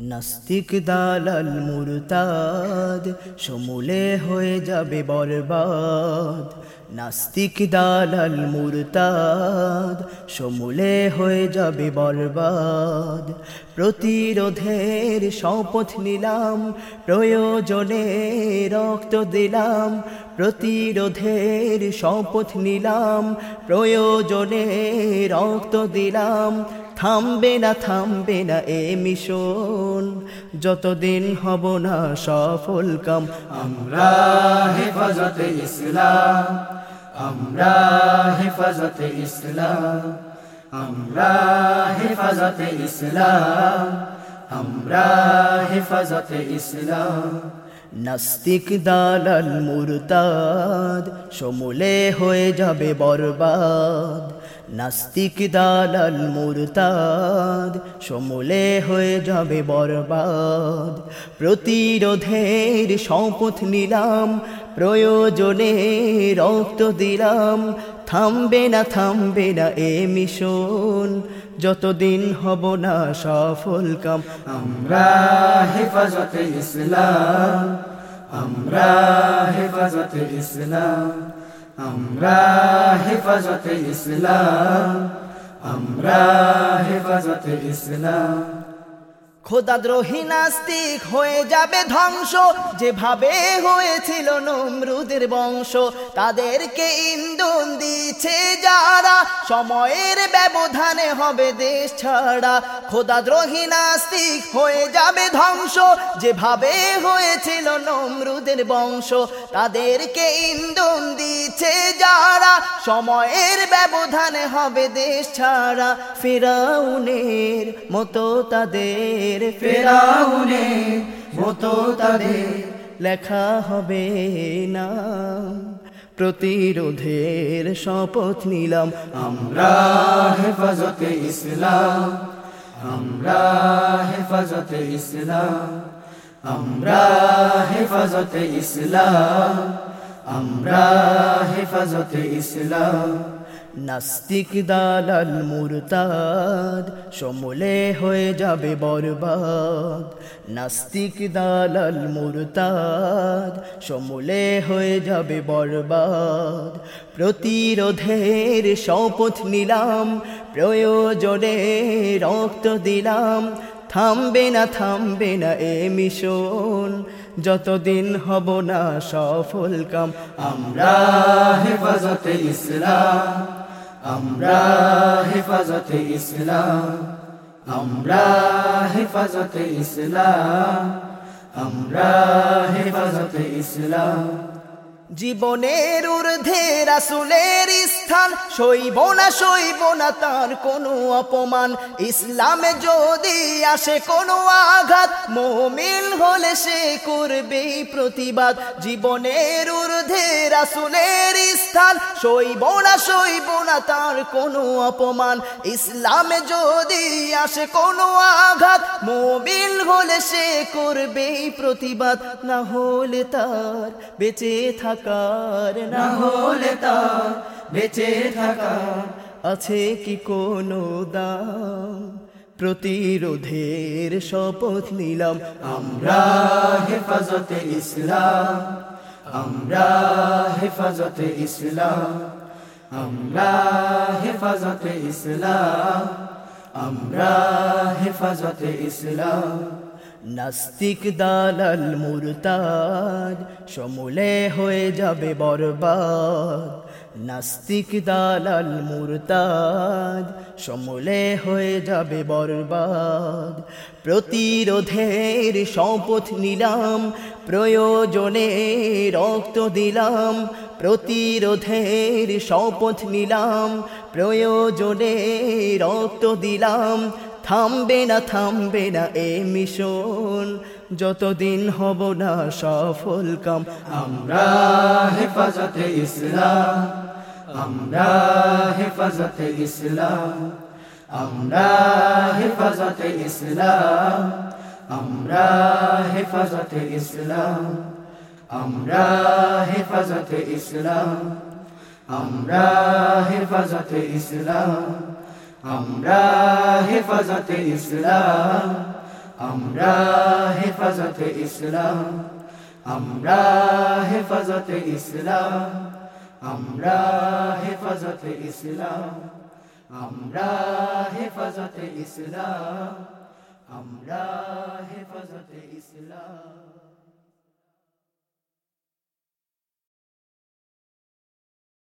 নাস্তিক দালাল মুরতাদ, সমূলে হয়ে যাবে বরবাদ। নাস্তিক দালাল মুরতাদ, সমূলে হয়ে যাবে বরবাদ। প্রতিরোধের শপথ নিলাম, প্রয়োজনে রক্ত দিলাম। প্রতিরোধের শপথ নিলাম, প্রয়োজনে রক্ত দিলাম। থামবে না থামবে না এ মিশন। যতদিন হব না সফল কাম, আমরা হেফাজতে ইসলাম, আমরা হেফাজতে ইসলাম, আমরা হেফাজতে ইসলাম, আমরা হেফাজতে ইসলাম। নাস্তিক দালাল মুরতাদ, সমূলে হয়ে যাবে বরবাদ। নাস্তিক দালাল মুরতাদ, সমূলে হয়ে যাবে বরবাদ। প্রতিরোধের শপথ নিলাম, প্রয়োজনে রক্ত দিলাম। থামবে না থামবে না এ মিশন, যতদিন হব না সফল কাম। আমরা হেফাজতে ইসলাম, আমরা হেফাজতে ইসলাম। আমরা হেফাজতে ইসলাম, আমরা হেফাজতে ইসলাম। খোদাদ্রোহী নাস্তিক হয়ে যাবে ধ্বংস, যেভাবে হয়েছিল নমরুদের বংশ, তাদেরকে ইন্ধন দিচ্ছে যারা, সময়ের ব্যবধানে হবে দেশ ছাড়া। খোদাদ্রোহী নাস্তিক হয়ে যাবে ধ্বংস। যেভাবে হয়েছিল নমরুদের বংশ, তাদেরকে ইন্ধন দিচ্ছে যারা। সময়ের ব্যবধানে হবে দেশ ছাড়া। ফেরাউনের মতো তাদের, ফেরাউনের মতো তাদের লেখা হবে না। প্রতিরোধের শপথ নিলাম আমরা, হেফাজতে ইসলাম। আমরা হেফাজতে ইসলাম আমরা হেফাজতে ইসলাম আমরা হেফাজতে ইসলাম। নাস্তিক দালাল মুরতাদ, সমূলে হয়ে যাবে বরবাদ। নাস্তিক দালাল মুরতাদ, সমূলে হয়ে যাবে বরবাদ। প্রতিরোধের শপথ নিলাম, প্রয়োজনে রক্ত দিলাম। থামবে না থামবে না এ মিশন, যতদিন হব না সফল কাম। আমরা হেফাজতে ইসলাম। আমরা হেফাজতে ইসলাম আমরা হেফাজতে ইসলাম আমরা হেফাজতে ইসলাম। জীবনের ঊর্ধ্বে রাসুলের স্থান, সইব না সইব না তার কোনো অপমান। ইসলামে যদি আসে কোনো আঘাত, মোমিন হলে সে করবে প্রতিবাদ। জীবনের ঊর্ধ্বে রাসুলের স্থান, সইব না সইব না তার কোনো অপমান। ইসলামে যদি আসে কোনো আঘাত মোবিল হলে সে করবে প্রতিবাদ। না হলে তার বেঁচে থাকার, না হলে তার বেঁচে থাকা আছে কি কোনো দাম? প্রতিরোধের শপথ নিলাম আমরা হেফাজতে ইসলাম, আমরা হেফাজতে ইসলাম, আমরা হেফাজতে ইসলাম, আমরা হেফাজতে ইসলাম। নাস্তিক দালাল মুরতাদ, সমূলে হয়ে যাবে বরবাদ। নাস্তিক দালাল মুরতাদ, সমূলে হয়ে যাবে বরবাদ। প্রতিরোধের শপথ নিলাম, প্রয়োজনে রক্ত দিলাম। প্রতিরোধের শপথ নিলাম, প্রয়োজনে রক্ত দিলাম। থামবে না থামবে না এ মিশন, যতদিন হব না সফল কাম। আমরা হেফাজতে ইসলাম। আমরা হেফাজতে ইসলাম, আমরা হেফাজতে ইসলাম, আমরা হেফাজতে ইসলাম, আমরা হেফাজতে ইসলাম, আমরা হেফাজতে ইসলাম, আমরা হেফাজতে ইসলাম, আমরা হেফাজতে ইসলাম, আমরা হেফাজতে ইসলাম। আমরা হেফাজতে ইসলাম আমরা হেফাজতে ইসলাম আমরা হেফাজতে ইসলাম।